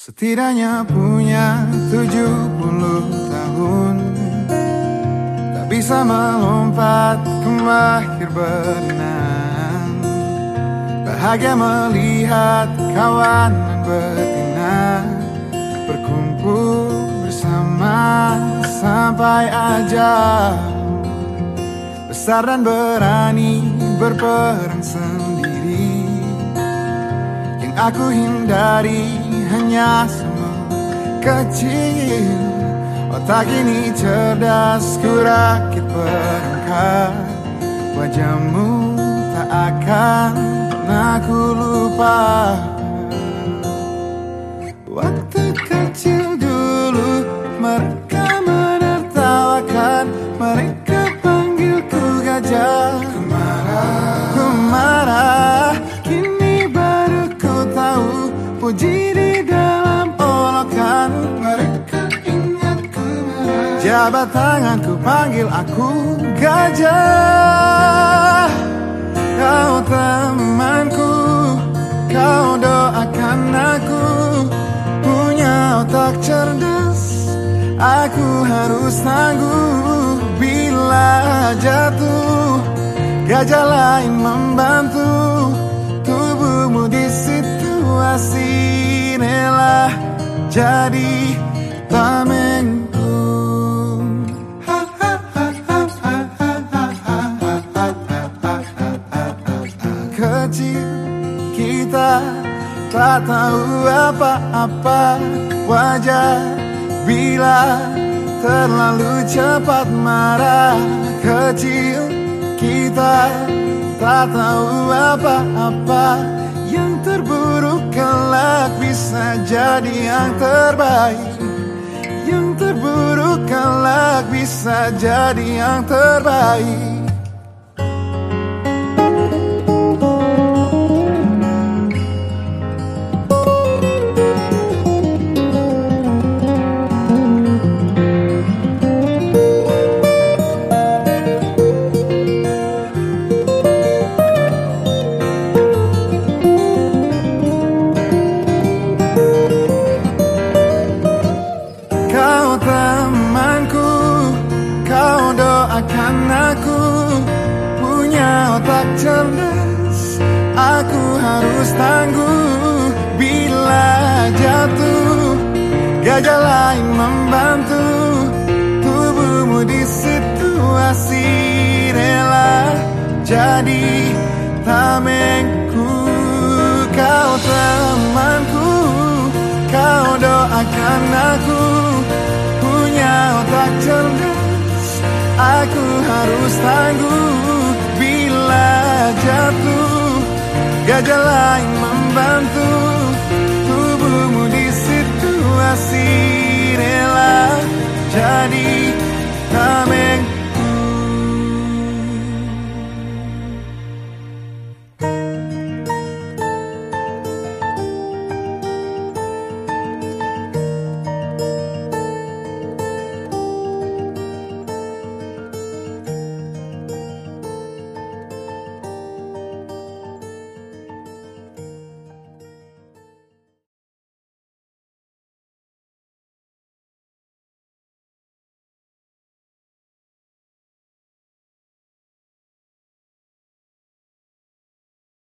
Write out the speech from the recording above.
Setidaknya punya 70 tahun. Tak bisa melompat ke mahir berenang Bahagia melihat kawan betina Berkumpul bersama sampai aja. Besar dan berani berperang sendiri. Yang aku hindari hanya semua kecil. Otak ini cerdas ku rakit perangkat Wajahmu tak akan pernah lupa Jabat tanganku panggil aku gajah. Kau temanku Kau doakan aku. Punya otak cerdas Aku harus tangguh. Bila jatuh Gajah lain membantu. Tubuhmu di situasi Rela jadi tameng kecil kita tak tahu apa-apa. Wajar bila terlalu cepat marah. Kecil kita tak tahu apa-apa. Yang terburuk kelak bisa jadi yang terbaik. Yang terburuk kelak bisa jadi yang terbaik cerdas Aku harus tangguh. Bila jatuh Gajah lain membantu. Tubuhmu di situasi rela jadi tamengku. Kau temanku, kau doakan aku. Punya otak cerdas Aku harus tangguh jatuh Gajah lain membantu Tubuhmu di situasi rela Jadi